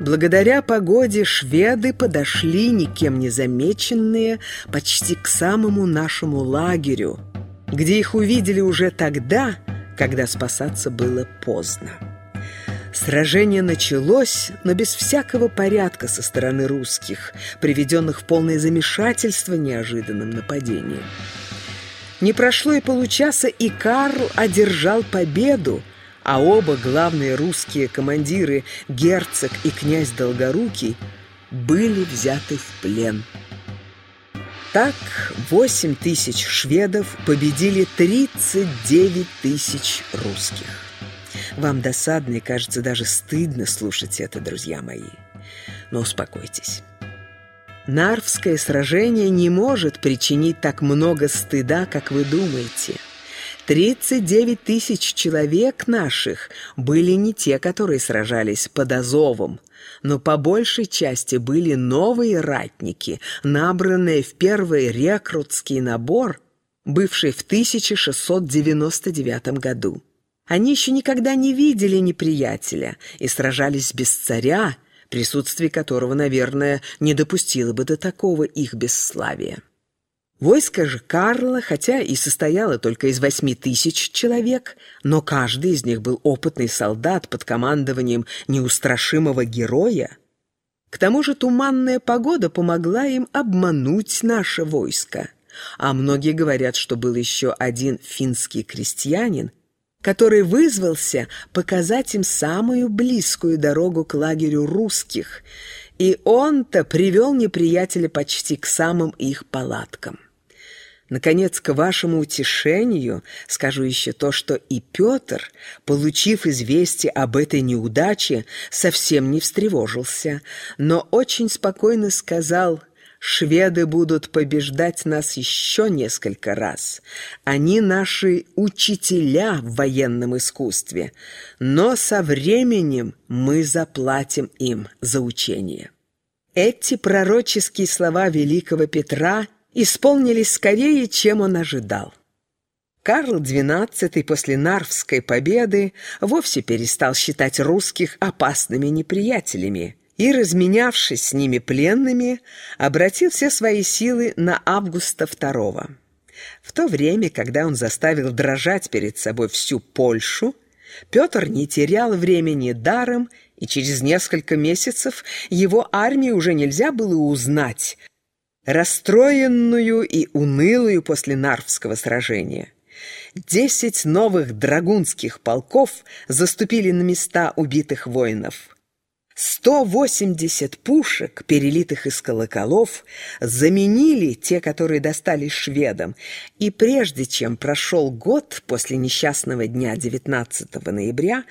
Благодаря погоде шведы подошли, никем не замеченные, почти к самому нашему лагерю, где их увидели уже тогда, когда спасаться было поздно. Сражение началось, но без всякого порядка со стороны русских, приведенных в полное замешательство неожиданным нападением. Не прошло и получаса, и Карл одержал победу, а оба главные русские командиры, герцог и князь Долгорукий, были взяты в плен. Так 8 тысяч шведов победили 39 тысяч русских. Вам досадно и, кажется, даже стыдно слушать это, друзья мои. Но успокойтесь. Нарвское сражение не может причинить так много стыда, как вы думаете. 39 тысяч человек наших были не те, которые сражались под Азовом, но по большей части были новые ратники, набранные в первый рекрутский набор, бывший в 1699 году. Они еще никогда не видели неприятеля и сражались без царя, присутствие которого, наверное, не допустило бы до такого их бесславия. Войско же Карла, хотя и состояло только из восьми тысяч человек, но каждый из них был опытный солдат под командованием неустрашимого героя. К тому же туманная погода помогла им обмануть наше войско. А многие говорят, что был еще один финский крестьянин, который вызвался показать им самую близкую дорогу к лагерю русских, и он-то привел неприятеля почти к самым их палаткам. Наконец, к вашему утешению скажу еще то, что и Петр, получив известие об этой неудаче, совсем не встревожился, но очень спокойно сказал «Шведы будут побеждать нас еще несколько раз. Они наши учителя в военном искусстве, но со временем мы заплатим им за учение». Эти пророческие слова великого Петра исполнились скорее, чем он ожидал. Карл XII после Нарвской победы вовсе перестал считать русских опасными неприятелями и, разменявшись с ними пленными, обратил все свои силы на Августа II. В то время, когда он заставил дрожать перед собой всю Польшу, Петр не терял времени даром, и через несколько месяцев его армии уже нельзя было узнать, расстроенную и унылую после Нарвского сражения. Десять новых драгунских полков заступили на места убитых воинов. 180 пушек, перелитых из колоколов, заменили те, которые достались шведам, и прежде чем прошел год после несчастного дня 19 ноября,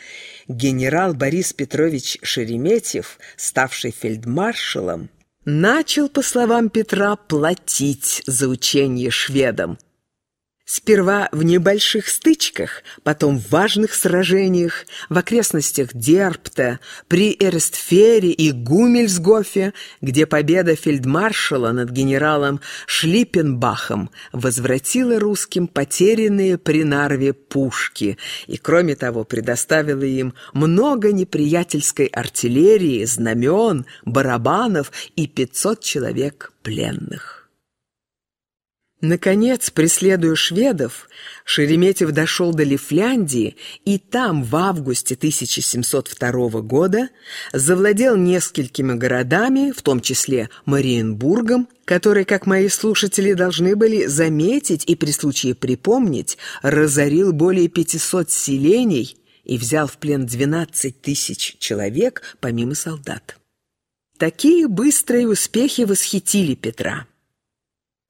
генерал Борис Петрович Шереметьев, ставший фельдмаршалом, начал, по словам Петра, платить за учение шведам. Сперва в небольших стычках, потом в важных сражениях в окрестностях Дерпта, при Эрестфере и Гумельсгофе, где победа фельдмаршала над генералом Шлиппенбахом возвратила русским потерянные при Нарве пушки и, кроме того, предоставила им много неприятельской артиллерии, знамен, барабанов и 500 человек пленных. Наконец, преследуя шведов, Шереметьев дошел до Лифляндии и там в августе 1702 года завладел несколькими городами, в том числе Мариенбургом, который, как мои слушатели должны были заметить и при случае припомнить, разорил более 500 селений и взял в плен 12 тысяч человек, помимо солдат. Такие быстрые успехи восхитили Петра.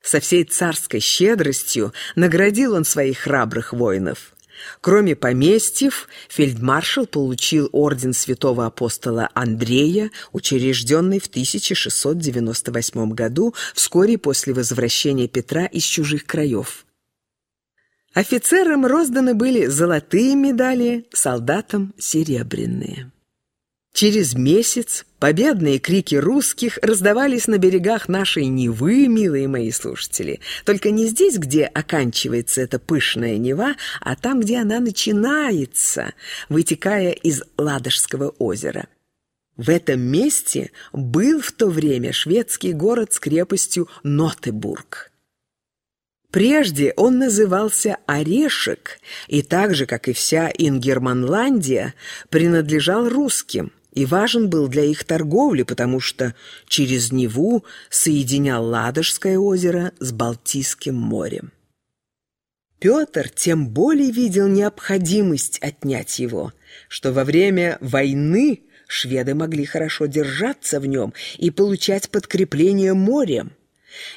Со всей царской щедростью наградил он своих храбрых воинов. Кроме поместьев, фельдмаршал получил орден святого апостола Андрея, учрежденный в 1698 году, вскоре после возвращения Петра из чужих краев. Офицерам розданы были золотые медали, солдатам – серебряные. Через месяц победные крики русских раздавались на берегах нашей Невы, милые мои слушатели. Только не здесь, где оканчивается эта пышная Нева, а там, где она начинается, вытекая из Ладожского озера. В этом месте был в то время шведский город с крепостью Нотебург. Прежде он назывался Орешек, и так же, как и вся Ингерманландия, принадлежал русским и важен был для их торговли, потому что через Неву соединял Ладожское озеро с Балтийским морем. Петр тем более видел необходимость отнять его, что во время войны шведы могли хорошо держаться в нем и получать подкрепление морем.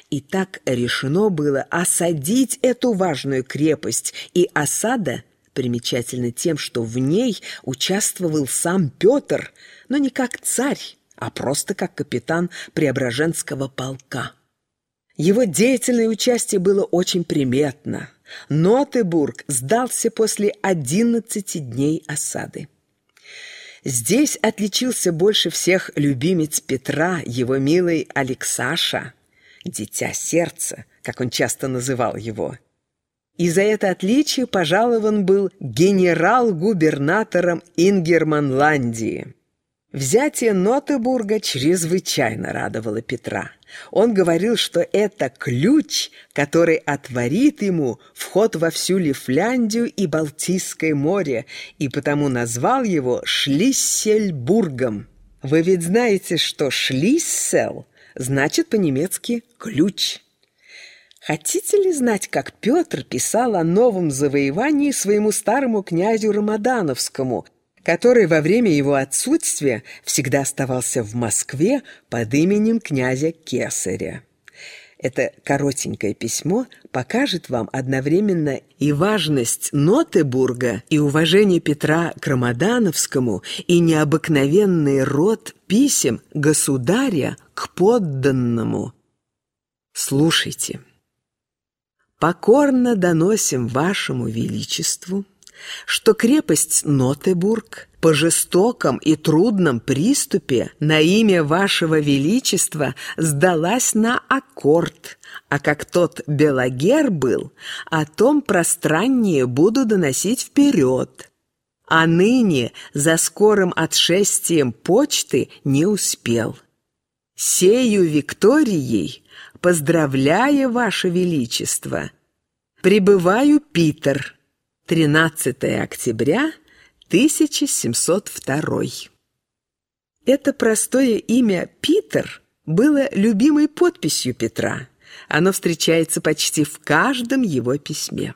И так решено было осадить эту важную крепость, и осада примечательна тем, что в ней участвовал сам Петр, но не как царь, а просто как капитан Преображенского полка. Его деятельное участие было очень приметно. Нотебург сдался после 11 дней осады. Здесь отличился больше всех любимец Петра, его милый Алексаша, «дитя сердца», как он часто называл его. И за это отличие пожалован был генерал-губернатором Ингерманландии. Взятие Нотебурга чрезвычайно радовало Петра. Он говорил, что это ключ, который отворит ему вход во всю Лифляндию и Балтийское море, и потому назвал его Шлиссельбургом. Вы ведь знаете, что «шлиссел» значит по-немецки «ключ». Хотите ли знать, как Петр писал о новом завоевании своему старому князю Рамадановскому – который во время его отсутствия всегда оставался в Москве под именем князя Кесаря. Это коротенькое письмо покажет вам одновременно и важность Нотебурга, и уважение Петра к Рамадановскому, и необыкновенный род писем государя к подданному. Слушайте. «Покорно доносим вашему величеству» что крепость Нотебург по жестоком и трудном приступе на имя вашего величества сдалась на аккорд, а как тот Белогер был, о том пространнее буду доносить вперед. А ныне за скорым отшествием почты не успел. Сею Викторией, поздравляя ваше величество, прибываю Питер, 13 октября 1702. Это простое имя Питер было любимой подписью Петра. Оно встречается почти в каждом его письме.